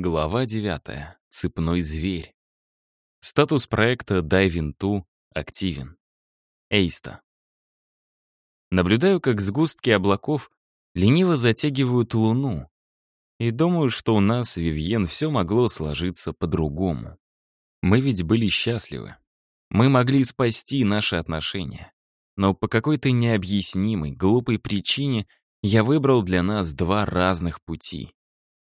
Глава 9. Цепной зверь. Статус проекта Diving 2 активен. Эйста. Наблюдаю, как сгустки облаков лениво затягивают луну. И думаю, что у нас, Вивьен, все могло сложиться по-другому. Мы ведь были счастливы. Мы могли спасти наши отношения. Но по какой-то необъяснимой, глупой причине я выбрал для нас два разных пути.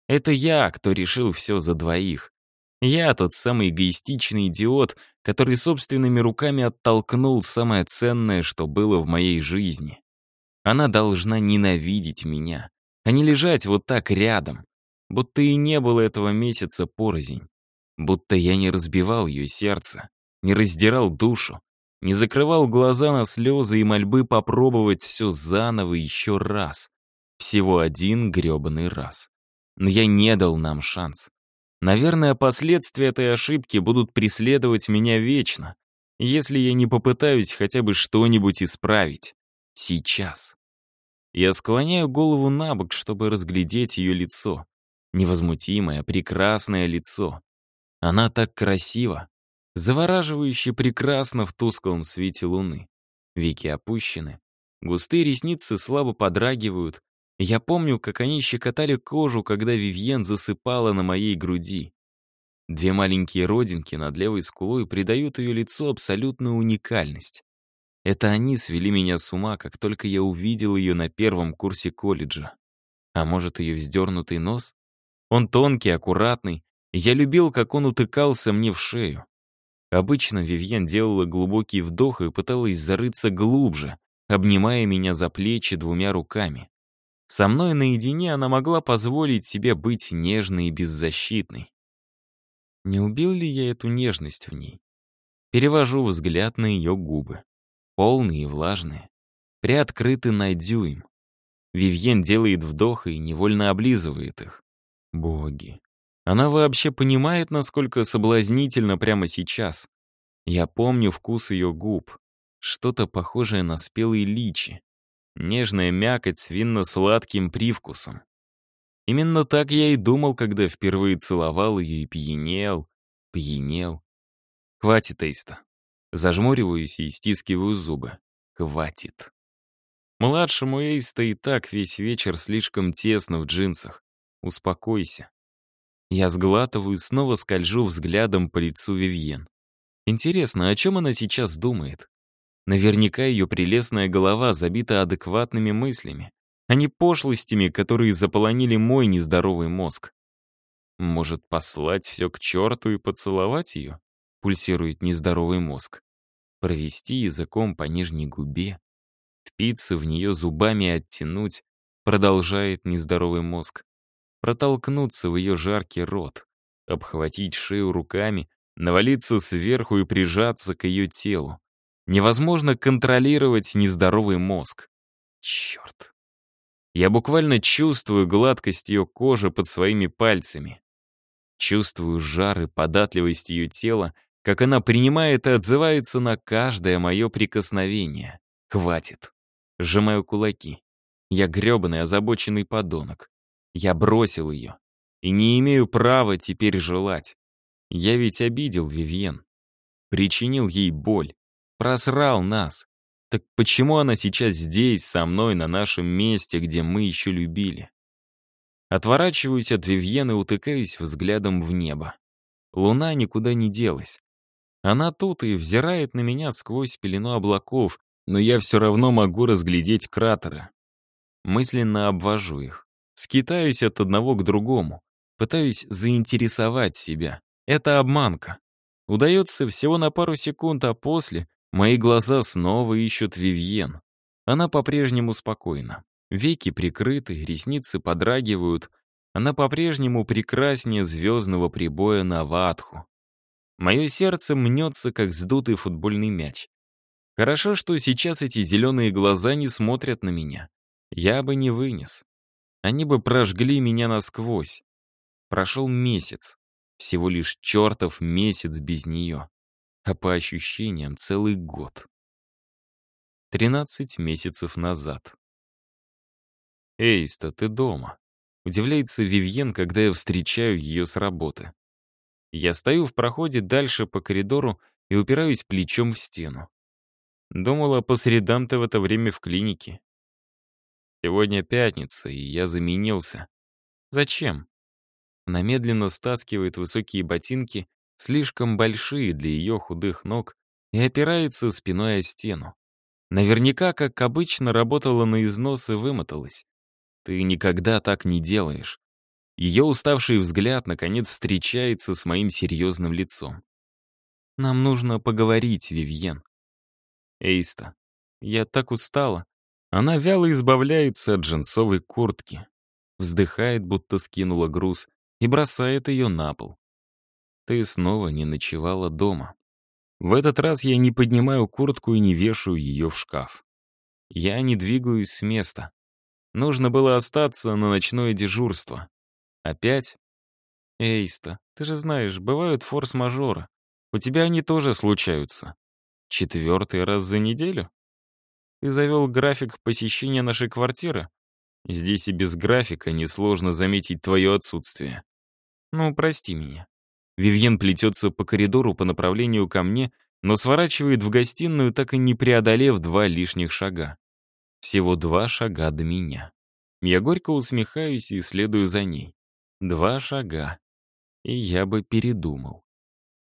Это я, кто решил все за двоих. Я тот самый эгоистичный идиот, который собственными руками оттолкнул самое ценное, что было в моей жизни. Она должна ненавидеть меня, а не лежать вот так рядом, будто и не было этого месяца порознь, будто я не разбивал ее сердце, не раздирал душу, не закрывал глаза на слезы и мольбы попробовать все заново еще раз. Всего один гребаный раз но я не дал нам шанс. Наверное, последствия этой ошибки будут преследовать меня вечно, если я не попытаюсь хотя бы что-нибудь исправить. Сейчас. Я склоняю голову на бок, чтобы разглядеть ее лицо. Невозмутимое, прекрасное лицо. Она так красива, завораживающе прекрасно в тусклом свете луны. Веки опущены, густые ресницы слабо подрагивают, я помню, как они щекотали кожу, когда Вивьен засыпала на моей груди. Две маленькие родинки над левой скулой придают ее лицу абсолютную уникальность. Это они свели меня с ума, как только я увидел ее на первом курсе колледжа. А может, ее вздернутый нос? Он тонкий, аккуратный. Я любил, как он утыкался мне в шею. Обычно Вивьен делала глубокий вдох и пыталась зарыться глубже, обнимая меня за плечи двумя руками. Со мной наедине она могла позволить себе быть нежной и беззащитной. Не убил ли я эту нежность в ней? Перевожу взгляд на ее губы. Полные и влажные. Приоткрыты на дюйм. Вивьен делает вдох и невольно облизывает их. Боги. Она вообще понимает, насколько соблазнительно прямо сейчас. Я помню вкус ее губ. Что-то похожее на спелые личи. Нежная мякоть с винно-сладким привкусом. Именно так я и думал, когда впервые целовал ее и пьянел, пьянел. Хватит, Эйста. Зажмуриваюсь и стискиваю зубы. Хватит. Младшему Эйста и так весь вечер слишком тесно в джинсах. Успокойся. Я сглатываю и снова скольжу взглядом по лицу Вивьен. Интересно, о чем она сейчас думает? Наверняка ее прелестная голова забита адекватными мыслями, а не пошлостями, которые заполонили мой нездоровый мозг. Может, послать все к черту и поцеловать ее? Пульсирует нездоровый мозг. Провести языком по нижней губе, впиться в нее зубами и оттянуть, продолжает нездоровый мозг. Протолкнуться в ее жаркий рот, обхватить шею руками, навалиться сверху и прижаться к ее телу. Невозможно контролировать нездоровый мозг. Черт. Я буквально чувствую гладкость ее кожи под своими пальцами. Чувствую жар и податливость ее тела, как она принимает и отзывается на каждое мое прикосновение. Хватит. Сжимаю кулаки. Я гребаный, озабоченный подонок. Я бросил ее. И не имею права теперь желать. Я ведь обидел Вивьен. Причинил ей боль. Просрал нас. Так почему она сейчас здесь, со мной, на нашем месте, где мы еще любили? Отворачиваюсь от Вивьены утыкаюсь взглядом в небо. Луна никуда не делась. Она тут и взирает на меня сквозь пелену облаков, но я все равно могу разглядеть кратеры. Мысленно обвожу их. Скитаюсь от одного к другому. Пытаюсь заинтересовать себя. Это обманка. Удается всего на пару секунд, а после Мои глаза снова ищут Вивьен. Она по-прежнему спокойна. Веки прикрыты, ресницы подрагивают. Она по-прежнему прекраснее звездного прибоя на ватху. Мое сердце мнется, как сдутый футбольный мяч. Хорошо, что сейчас эти зеленые глаза не смотрят на меня. Я бы не вынес. Они бы прожгли меня насквозь. Прошел месяц. Всего лишь чертов месяц без нее а по ощущениям целый год. 13 месяцев назад. «Эйста, ты дома?» Удивляется Вивьен, когда я встречаю ее с работы. Я стою в проходе дальше по коридору и упираюсь плечом в стену. Думала, по средам ты в это время в клинике. Сегодня пятница, и я заменился. Зачем? Она медленно стаскивает высокие ботинки, слишком большие для ее худых ног, и опирается спиной о стену. Наверняка, как обычно, работала на износ и вымоталась. Ты никогда так не делаешь. Ее уставший взгляд, наконец, встречается с моим серьезным лицом. Нам нужно поговорить, Вивьен. Эйста, я так устала. Она вяло избавляется от джинсовой куртки. Вздыхает, будто скинула груз, и бросает ее на пол. Ты снова не ночевала дома. В этот раз я не поднимаю куртку и не вешаю ее в шкаф. Я не двигаюсь с места. Нужно было остаться на ночное дежурство. Опять? Эйста, ты же знаешь, бывают форс-мажоры. У тебя они тоже случаются. Четвертый раз за неделю? Ты завел график посещения нашей квартиры? Здесь и без графика несложно заметить твое отсутствие. Ну, прости меня. Вивьен плетется по коридору по направлению ко мне, но сворачивает в гостиную, так и не преодолев два лишних шага. Всего два шага до меня. Я горько усмехаюсь и следую за ней. Два шага. И я бы передумал.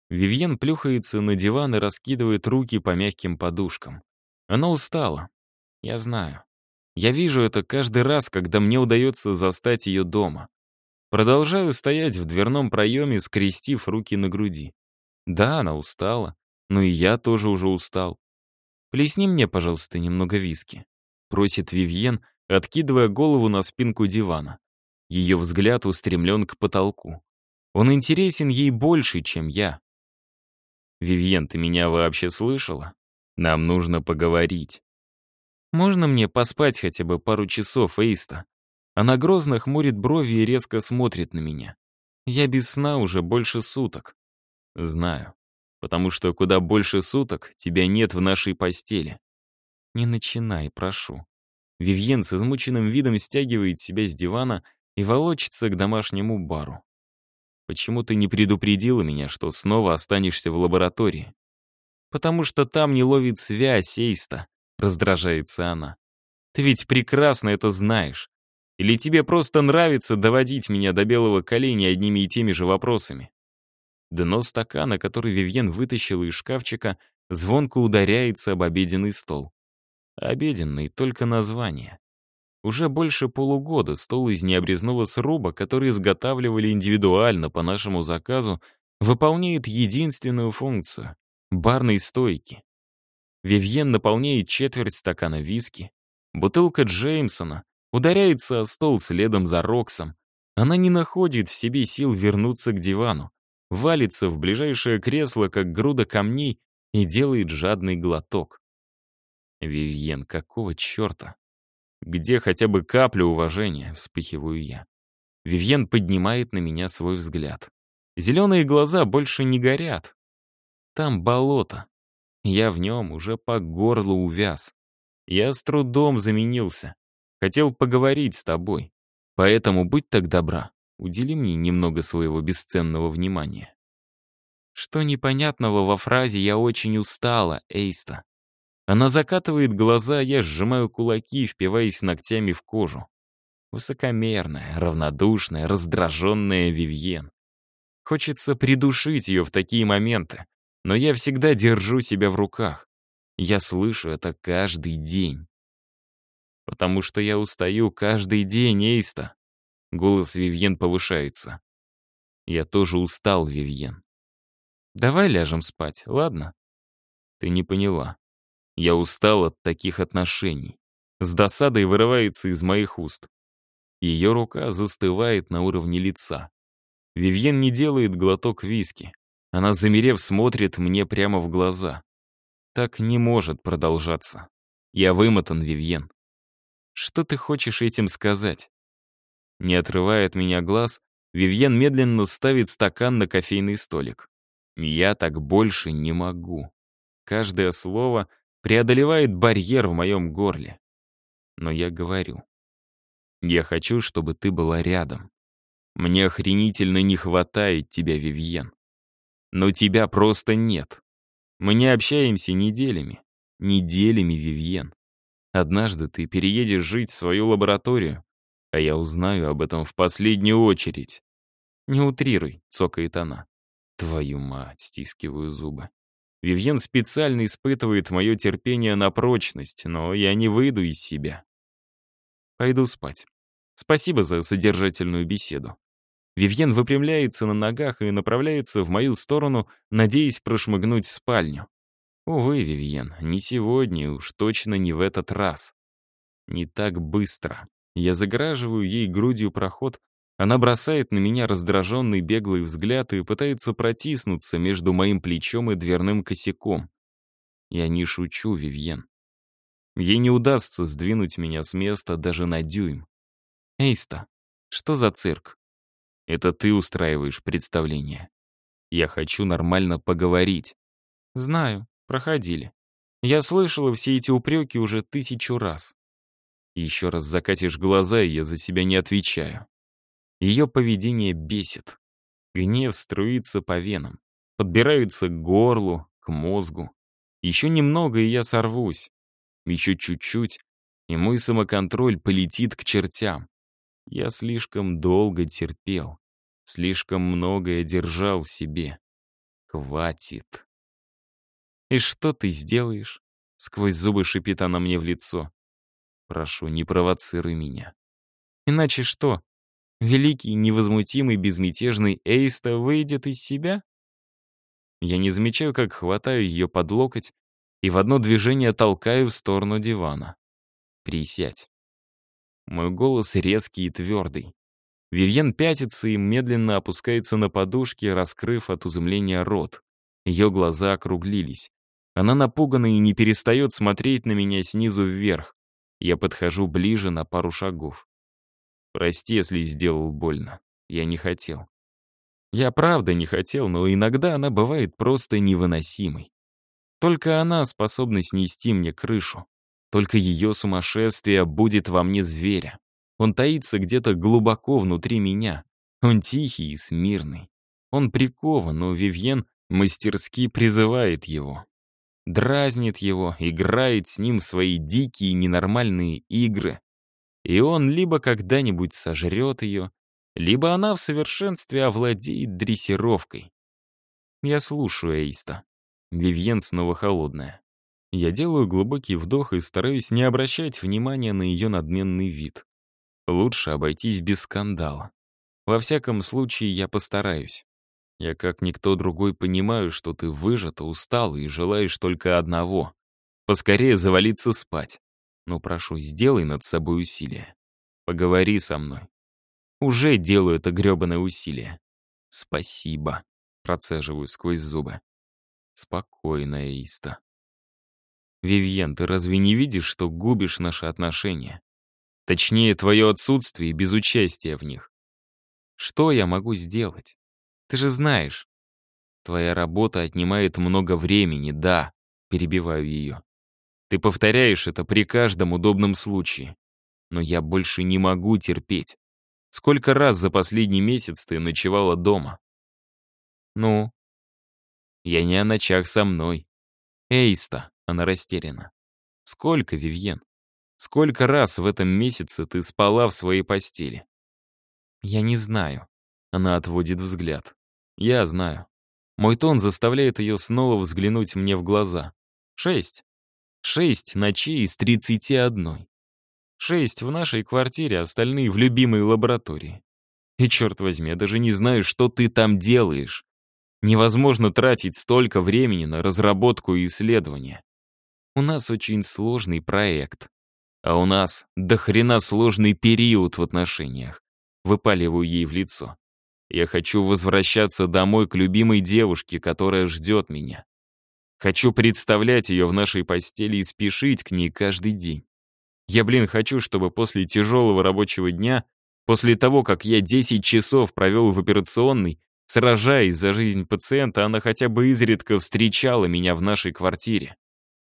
Вивьен плюхается на диван и раскидывает руки по мягким подушкам. Она устала. Я знаю. Я вижу это каждый раз, когда мне удается застать ее дома. Продолжаю стоять в дверном проеме, скрестив руки на груди. Да, она устала, но и я тоже уже устал. «Плесни мне, пожалуйста, немного виски», — просит Вивьен, откидывая голову на спинку дивана. Ее взгляд устремлен к потолку. Он интересен ей больше, чем я. «Вивьен, ты меня вообще слышала? Нам нужно поговорить». «Можно мне поспать хотя бы пару часов, Эйста?» Она грозно хмурит брови и резко смотрит на меня. Я без сна уже больше суток. Знаю. Потому что куда больше суток тебя нет в нашей постели. Не начинай, прошу. Вивьен с измученным видом стягивает себя с дивана и волочится к домашнему бару. Почему ты не предупредила меня, что снова останешься в лаборатории? Потому что там не ловит связь, Эйста, раздражается она. Ты ведь прекрасно это знаешь. Или тебе просто нравится доводить меня до белого коленя одними и теми же вопросами? Дно стакана, который Вивьен вытащил из шкафчика, звонко ударяется об обеденный стол. Обеденный, только название. Уже больше полугода стол из необрезного сруба, который изготавливали индивидуально по нашему заказу, выполняет единственную функцию — барной стойки. Вивьен наполняет четверть стакана виски. Бутылка Джеймсона ударяется о стол следом за Роксом. Она не находит в себе сил вернуться к дивану, валится в ближайшее кресло, как груда камней, и делает жадный глоток. Вивьен, какого черта? Где хотя бы капля уважения, вспыхиваю я. Вивьен поднимает на меня свой взгляд. Зеленые глаза больше не горят. Там болото. Я в нем уже по горлу увяз. Я с трудом заменился. Хотел поговорить с тобой. Поэтому будь так добра, удели мне немного своего бесценного внимания. Что непонятного во фразе «я очень устала», Эйста? Она закатывает глаза, я сжимаю кулаки, впиваясь ногтями в кожу. Высокомерная, равнодушная, раздраженная Вивьен. Хочется придушить ее в такие моменты, но я всегда держу себя в руках. Я слышу это каждый день. «Потому что я устаю каждый день, Эйста». Голос Вивьен повышается. «Я тоже устал, Вивьен. Давай ляжем спать, ладно?» «Ты не поняла. Я устал от таких отношений. С досадой вырывается из моих уст. Ее рука застывает на уровне лица. Вивьен не делает глоток виски. Она, замерев, смотрит мне прямо в глаза. Так не может продолжаться. Я вымотан, Вивьен. Что ты хочешь этим сказать? Не отрывая от меня глаз, Вивьен медленно ставит стакан на кофейный столик. Я так больше не могу. Каждое слово преодолевает барьер в моем горле. Но я говорю. Я хочу, чтобы ты была рядом. Мне охренительно не хватает тебя, Вивьен. Но тебя просто нет. Мы не общаемся неделями. Неделями, Вивьен. Однажды ты переедешь жить в свою лабораторию, а я узнаю об этом в последнюю очередь. Не утрируй, цокает она. Твою мать, стискиваю зубы. Вивьен специально испытывает мое терпение на прочность, но я не выйду из себя. Пойду спать. Спасибо за содержательную беседу. Вивьен выпрямляется на ногах и направляется в мою сторону, надеясь прошмыгнуть в спальню. Увы, Вивьен, не сегодня, уж точно не в этот раз. Не так быстро. Я заграживаю ей грудью проход, она бросает на меня раздраженный беглый взгляд и пытается протиснуться между моим плечом и дверным косяком. Я не шучу, Вивьен. Ей не удастся сдвинуть меня с места даже на дюйм. Эйста, что за цирк? Это ты устраиваешь представление. Я хочу нормально поговорить. Знаю, проходили. Я слышала все эти упреки уже тысячу раз. Еще раз закатишь глаза, и я за себя не отвечаю. Ее поведение бесит. Гнев струится по венам, подбирается к горлу, к мозгу. Еще немного, и я сорвусь. Еще чуть-чуть, и мой самоконтроль полетит к чертям. Я слишком долго терпел, слишком многое держал в себе. Хватит. «И что ты сделаешь?» — сквозь зубы шипит она мне в лицо. «Прошу, не провоцируй меня». «Иначе что? Великий, невозмутимый, безмятежный Эйста выйдет из себя?» Я не замечаю, как хватаю ее под локоть и в одно движение толкаю в сторону дивана. «Присядь». Мой голос резкий и твердый. Вивьен пятится и медленно опускается на подушке, раскрыв от изумления рот. Ее глаза округлились. Она напугана и не перестает смотреть на меня снизу вверх. Я подхожу ближе на пару шагов. Прости, если сделал больно. Я не хотел. Я правда не хотел, но иногда она бывает просто невыносимой. Только она способна снести мне крышу. Только ее сумасшествие будет во мне зверя. Он таится где-то глубоко внутри меня. Он тихий и смирный. Он прикован, но Вивьен мастерски призывает его. Дразнит его, играет с ним свои дикие ненормальные игры. И он либо когда-нибудь сожрет ее, либо она в совершенстве овладеет дрессировкой. Я слушаю Эйста. Вивьен снова холодная. Я делаю глубокий вдох и стараюсь не обращать внимания на ее надменный вид. Лучше обойтись без скандала. Во всяком случае, я постараюсь. Я как никто другой понимаю, что ты выжата, устала и желаешь только одного — поскорее завалиться спать. Но прошу, сделай над собой усилие. Поговори со мной. Уже делаю это грёбаное усилие. Спасибо, процеживаю сквозь зубы. Спокойно, Иста. Вивьен, ты разве не видишь, что губишь наши отношения? Точнее, твое отсутствие без участия в них. Что я могу сделать? Ты же знаешь. Твоя работа отнимает много времени, да, перебиваю ее. Ты повторяешь это при каждом удобном случае. Но я больше не могу терпеть. Сколько раз за последний месяц ты ночевала дома? Ну? Я не о ночах со мной. Эйста. Она растеряна. «Сколько, Вивьен? Сколько раз в этом месяце ты спала в своей постели?» «Я не знаю». Она отводит взгляд. «Я знаю». Мой тон заставляет ее снова взглянуть мне в глаза. «Шесть. Шесть ночей из тридцати одной. Шесть в нашей квартире, остальные в любимой лаборатории. И черт возьми, я даже не знаю, что ты там делаешь. Невозможно тратить столько времени на разработку и исследования. У нас очень сложный проект. А у нас до хрена сложный период в отношениях. Выпаливаю ей в лицо. Я хочу возвращаться домой к любимой девушке, которая ждет меня. Хочу представлять ее в нашей постели и спешить к ней каждый день. Я, блин, хочу, чтобы после тяжелого рабочего дня, после того, как я 10 часов провел в операционной, сражаясь за жизнь пациента, она хотя бы изредка встречала меня в нашей квартире.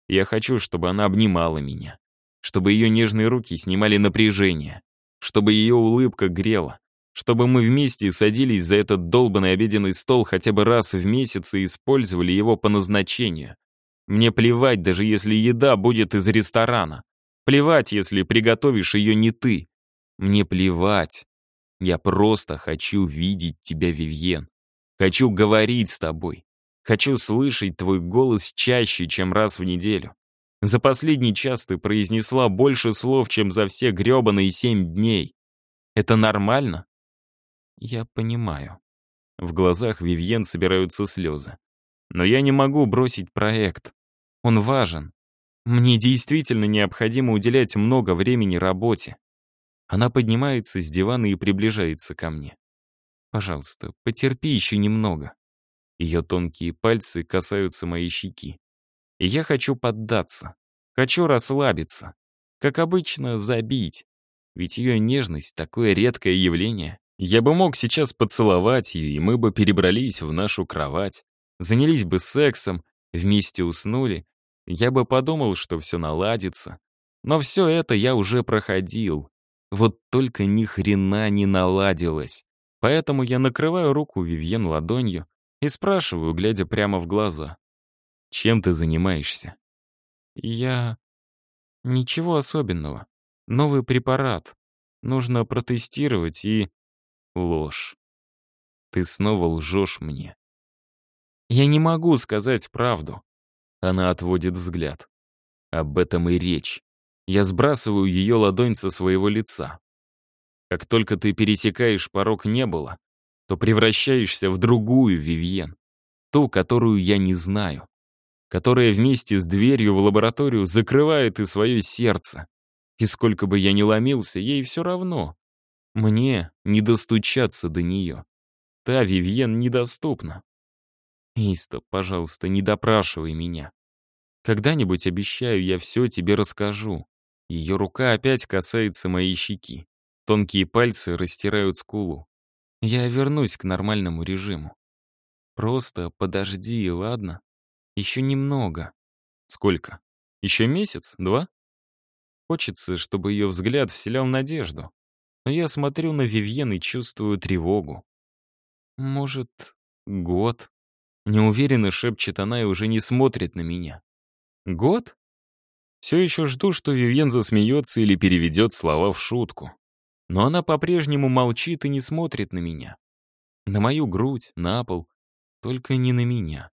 Я хочу, чтобы она обнимала меня, чтобы ее нежные руки снимали напряжение, чтобы ее улыбка грела, чтобы мы вместе садились за этот долбанный обеденный стол хотя бы раз в месяц и использовали его по назначению. Мне плевать, даже если еда будет из ресторана. Плевать, если приготовишь ее не ты. Мне плевать. Я просто хочу видеть тебя, Вивьен. Хочу говорить с тобой. Хочу слышать твой голос чаще, чем раз в неделю. За последний час ты произнесла больше слов, чем за все гребаные семь дней. Это нормально? Я понимаю. В глазах Вивьен собираются слезы. Но я не могу бросить проект. Он важен. Мне действительно необходимо уделять много времени работе. Она поднимается с дивана и приближается ко мне. Пожалуйста, потерпи еще немного. Ее тонкие пальцы касаются моей щеки. И я хочу поддаться. Хочу расслабиться. Как обычно, забить. Ведь ее нежность — такое редкое явление. Я бы мог сейчас поцеловать ее, и мы бы перебрались в нашу кровать, занялись бы сексом, вместе уснули. Я бы подумал, что все наладится. Но все это я уже проходил. Вот только ни хрена не наладилось. Поэтому я накрываю руку Вивьен ладонью и спрашиваю, глядя прямо в глаза. «Чем ты занимаешься?» «Я... ничего особенного. Новый препарат. Нужно протестировать и...» «Ложь. Ты снова лжешь мне». «Я не могу сказать правду». Она отводит взгляд. Об этом и речь. Я сбрасываю ее ладонь со своего лица. Как только ты пересекаешь порог не было, то превращаешься в другую Вивьен, ту, которую я не знаю, которая вместе с дверью в лабораторию закрывает и свое сердце. И сколько бы я ни ломился, ей все равно. Мне не достучаться до нее. Та Вивьен недоступна. Иста, пожалуйста, не допрашивай меня. Когда-нибудь, обещаю, я все тебе расскажу. Ее рука опять касается моей щеки. Тонкие пальцы растирают скулу. Я вернусь к нормальному режиму. Просто подожди, ладно? Еще немного. Сколько? Еще месяц? Два? Хочется, чтобы ее взгляд вселял надежду. Но я смотрю на Вивьен и чувствую тревогу. Может, год? Неуверенно шепчет она и уже не смотрит на меня. Год? Все еще жду, что Вивьен засмеется или переведет слова в шутку но она по-прежнему молчит и не смотрит на меня. На мою грудь, на пол, только не на меня.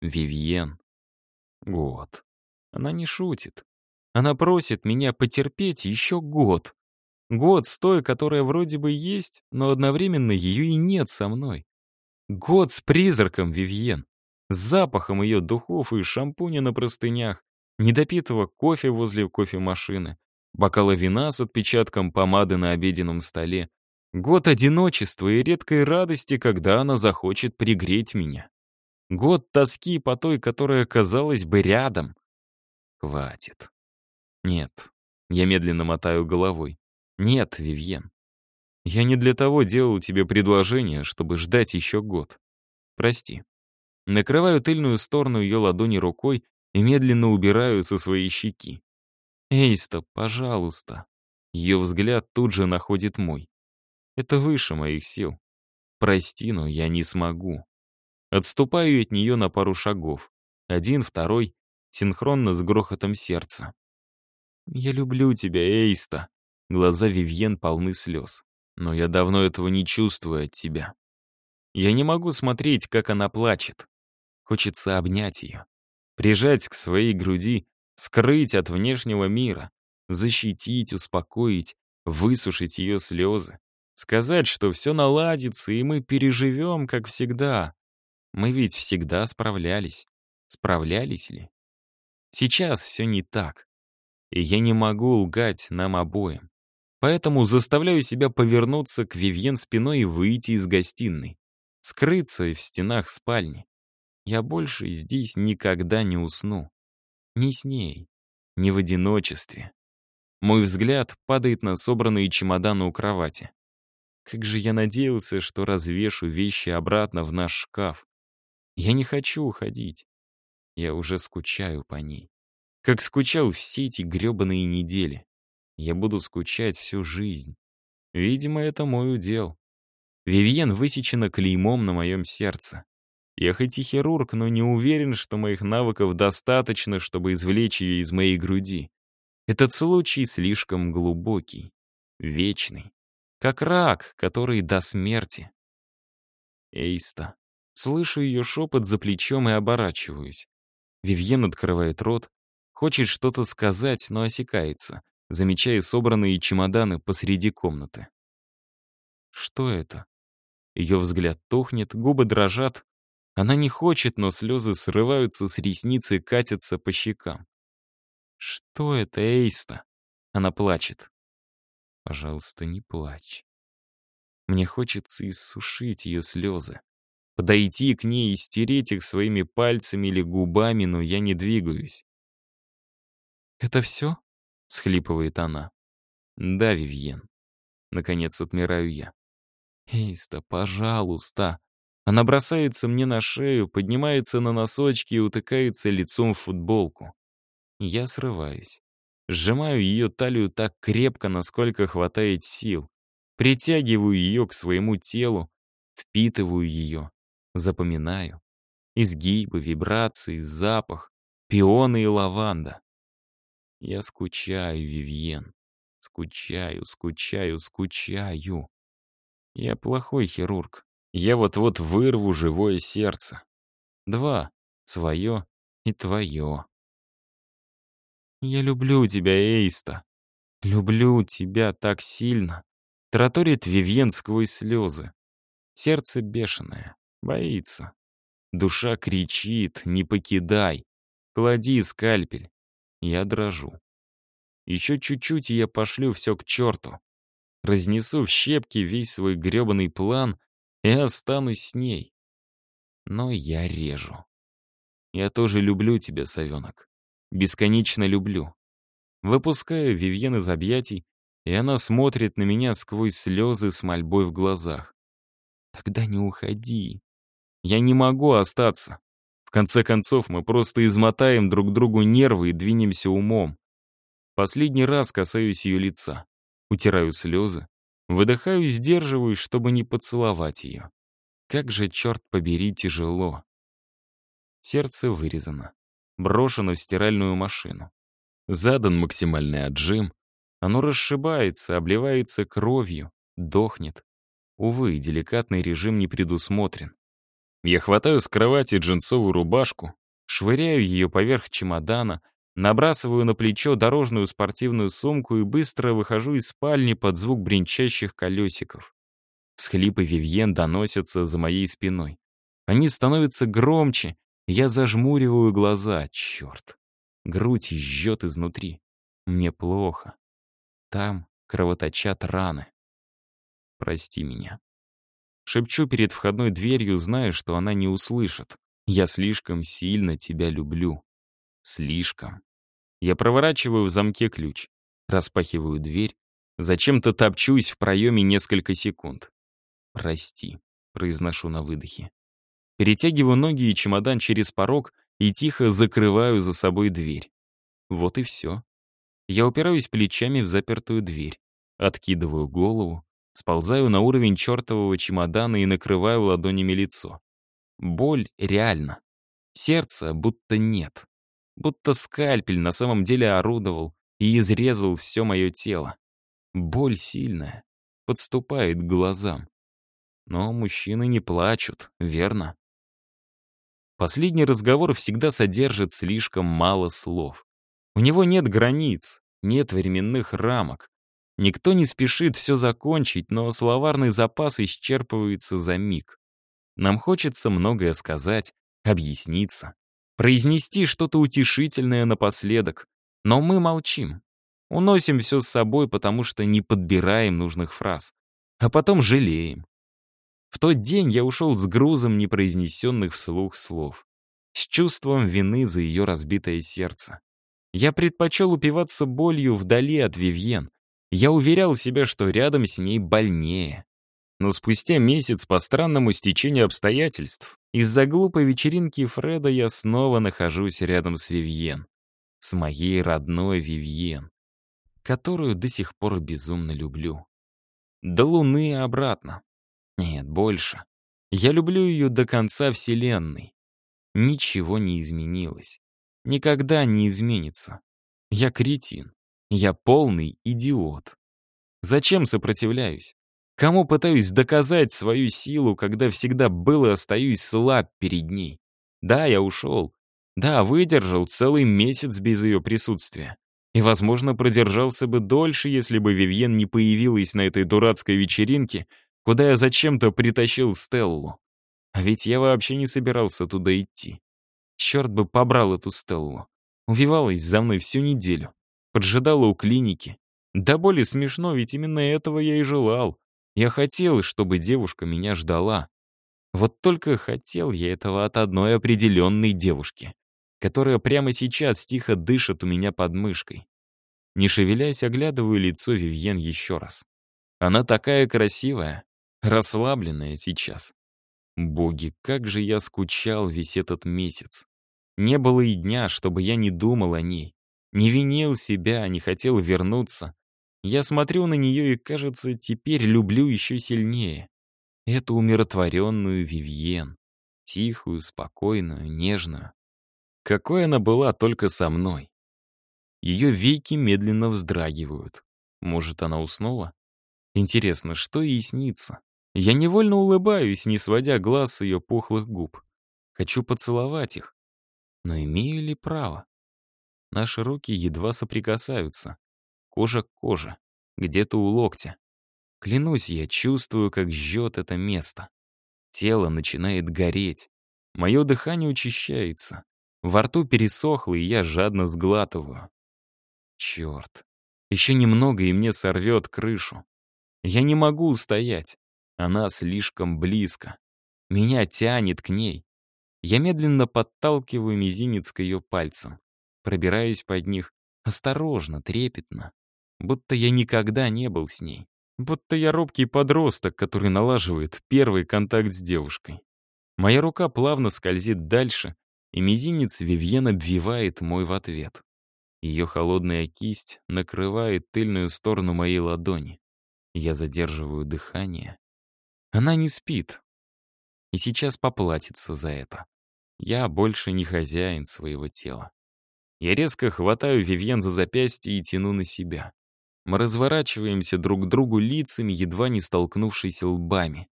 Вивьен. Год. Она не шутит. Она просит меня потерпеть еще год. Год с той, которая вроде бы есть, но одновременно ее и нет со мной. Год с призраком Вивьен. С запахом ее духов и шампуня на простынях, недопитого кофе возле кофемашины, бокала вина с отпечатком помады на обеденном столе, год одиночества и редкой радости, когда она захочет пригреть меня. Год тоски по той, которая, казалось бы, рядом. Хватит. Нет. Я медленно мотаю головой. Нет, Вивьен. Я не для того делал тебе предложение, чтобы ждать еще год. Прости. Накрываю тыльную сторону ее ладони рукой и медленно убираю со своей щеки. «Эйста, пожалуйста». Ее взгляд тут же находит мой. Это выше моих сил. Прости, но я не смогу. Отступаю от нее на пару шагов. Один, второй, синхронно с грохотом сердца. «Я люблю тебя, Эйста». Глаза Вивьен полны слез. Но я давно этого не чувствую от тебя. Я не могу смотреть, как она плачет. Хочется обнять ее, прижать к своей груди скрыть от внешнего мира, защитить, успокоить, высушить ее слезы, сказать, что все наладится, и мы переживем, как всегда. Мы ведь всегда справлялись. Справлялись ли? Сейчас все не так. И я не могу лгать нам обоим. Поэтому заставляю себя повернуться к Вивьен спиной и выйти из гостиной. Скрыться в стенах спальни. Я больше здесь никогда не усну. Не с ней, не в одиночестве. Мой взгляд падает на собранные чемоданы у кровати. Как же я надеялся, что развешу вещи обратно в наш шкаф. Я не хочу уходить. Я уже скучаю по ней. Как скучал все эти гребаные недели. Я буду скучать всю жизнь. Видимо, это мой удел. Вивьен высечена клеймом на моем сердце. Я хоть и хирург, но не уверен, что моих навыков достаточно, чтобы извлечь ее из моей груди. Этот случай слишком глубокий, вечный, как рак, который до смерти. Эйста. Слышу ее шепот за плечом и оборачиваюсь. Вивьен открывает рот, хочет что-то сказать, но осекается, замечая собранные чемоданы посреди комнаты. Что это? Ее взгляд тухнет, губы дрожат. Она не хочет, но слезы срываются с ресниц и катятся по щекам. «Что это, Эйста?» Она плачет. «Пожалуйста, не плачь». Мне хочется иссушить ее слезы. Подойти к ней и стереть их своими пальцами или губами, но я не двигаюсь. «Это все?» — схлипывает она. «Да, Вивьен». Наконец отмираю я. «Эйста, пожалуйста!» Она бросается мне на шею, поднимается на носочки и утыкается лицом в футболку. Я срываюсь. Сжимаю ее талию так крепко, насколько хватает сил. Притягиваю ее к своему телу, впитываю ее, запоминаю. Изгибы, вибрации, запах, пионы и лаванда. Я скучаю, Вивьен. Скучаю, скучаю, скучаю. Я плохой хирург. Я вот-вот вырву живое сердце. Два. Свое и твое. Я люблю тебя, Эйста. Люблю тебя так сильно. Тараторит Вивьен сквозь слезы. Сердце бешеное, боится. Душа кричит, не покидай. Клади скальпель. Я дрожу. Еще чуть-чуть, и я пошлю все к черту. Разнесу в щепки весь свой гребаный план и останусь с ней. Но я режу. Я тоже люблю тебя, совенок. Бесконечно люблю. Выпускаю Вивьен из объятий, и она смотрит на меня сквозь слезы с мольбой в глазах. Тогда не уходи. Я не могу остаться. Конце концов, мы просто измотаем друг другу нервы и двинемся умом. Последний раз касаюсь ее лица. Утираю слезы. Выдыхаю и сдерживаюсь, чтобы не поцеловать ее. Как же, черт побери, тяжело. Сердце вырезано. Брошено в стиральную машину. Задан максимальный отжим. Оно расшибается, обливается кровью, дохнет. Увы, деликатный режим не предусмотрен. Я хватаю с кровати джинсовую рубашку, швыряю ее поверх чемодана, Набрасываю на плечо дорожную спортивную сумку и быстро выхожу из спальни под звук бренчащих колесиков. Всхлипы Вивьен доносятся за моей спиной. Они становятся громче, я зажмуриваю глаза, черт. Грудь жжет изнутри. Мне плохо. Там кровоточат раны. Прости меня. Шепчу перед входной дверью, зная, что она не услышит. Я слишком сильно тебя люблю. Слишком. Я проворачиваю в замке ключ, распахиваю дверь, зачем-то топчусь в проеме несколько секунд. «Прости», — произношу на выдохе. Перетягиваю ноги и чемодан через порог и тихо закрываю за собой дверь. Вот и все. Я упираюсь плечами в запертую дверь, откидываю голову, сползаю на уровень чертового чемодана и накрываю ладонями лицо. Боль реально. Сердца будто нет. Будто скальпель на самом деле орудовал и изрезал все мое тело. Боль сильная, подступает к глазам. Но мужчины не плачут, верно? Последний разговор всегда содержит слишком мало слов. У него нет границ, нет временных рамок. Никто не спешит все закончить, но словарный запас исчерпывается за миг. Нам хочется многое сказать, объясниться, произнести что-то утешительное напоследок. Но мы молчим. Уносим все с собой, потому что не подбираем нужных фраз. А потом жалеем. В тот день я ушел с грузом непроизнесенных вслух слов. С чувством вины за ее разбитое сердце. Я предпочел упиваться болью вдали от Вивьен. Я уверял себя, что рядом с ней больнее. Но спустя месяц по странному стечению обстоятельств из-за глупой вечеринки Фреда я снова нахожусь рядом с Вивьен. С моей родной Вивьен, которую до сих пор безумно люблю. До Луны и обратно. Нет, больше. Я люблю ее до конца Вселенной. Ничего не изменилось. Никогда не изменится. Я кретин. Я полный идиот. Зачем сопротивляюсь? Кому пытаюсь доказать свою силу, когда всегда был и остаюсь слаб перед ней? Да, я ушел. Да, выдержал целый месяц без ее присутствия. И, возможно, продержался бы дольше, если бы Вивьен не появилась на этой дурацкой вечеринке, куда я зачем-то притащил Стеллу. А ведь я вообще не собирался туда идти. Черт бы побрал эту Стеллу. Увивалась за мной всю неделю. Поджидала у клиники. Да более смешно, ведь именно этого я и желал. Я хотел, чтобы девушка меня ждала. Вот только хотел я этого от одной определенной девушки, которая прямо сейчас тихо дышит у меня под мышкой. Не шевелясь, оглядываю лицо Вивьен еще раз. Она такая красивая, расслабленная сейчас. Боги, как же я скучал весь этот месяц. Не было и дня, чтобы я не думал о ней, не винил себя, не хотел вернуться, я смотрю на нее и, кажется, теперь люблю еще сильнее. Эту умиротворенную Вивьен. Тихую, спокойную, нежную. Какой она была только со мной. Ее веки медленно вздрагивают. Может, она уснула? Интересно, что ей снится? Я невольно улыбаюсь, не сводя глаз с ее пухлых губ. Хочу поцеловать их. Но имею ли право? Наши руки едва соприкасаются кожа к коже, где-то у локтя. Клянусь, я чувствую, как жжет это место. Тело начинает гореть. Мое дыхание учащается. Во рту пересохло, и я жадно сглатываю. Черт. Еще немного, и мне сорвет крышу. Я не могу устоять. Она слишком близко. Меня тянет к ней. Я медленно подталкиваю мизинец к ее пальцам. Пробираюсь под них осторожно, трепетно будто я никогда не был с ней. Будто я робкий подросток, который налаживает первый контакт с девушкой. Моя рука плавно скользит дальше, и мизинец Вивьен обвивает мой в ответ. Ее холодная кисть накрывает тыльную сторону моей ладони. Я задерживаю дыхание. Она не спит. И сейчас поплатится за это. Я больше не хозяин своего тела. Я резко хватаю Вивьен за запястье и тяну на себя. Мы разворачиваемся друг к другу лицами, едва не столкнувшись лбами.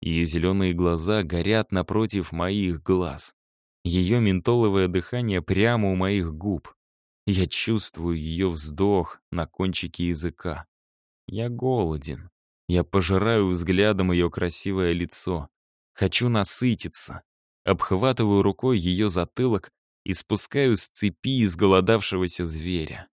Ее зеленые глаза горят напротив моих глаз. Ее ментоловое дыхание прямо у моих губ. Я чувствую ее вздох на кончике языка. Я голоден. Я пожираю взглядом ее красивое лицо. Хочу насытиться. Обхватываю рукой ее затылок и спускаю с цепи изголодавшегося зверя.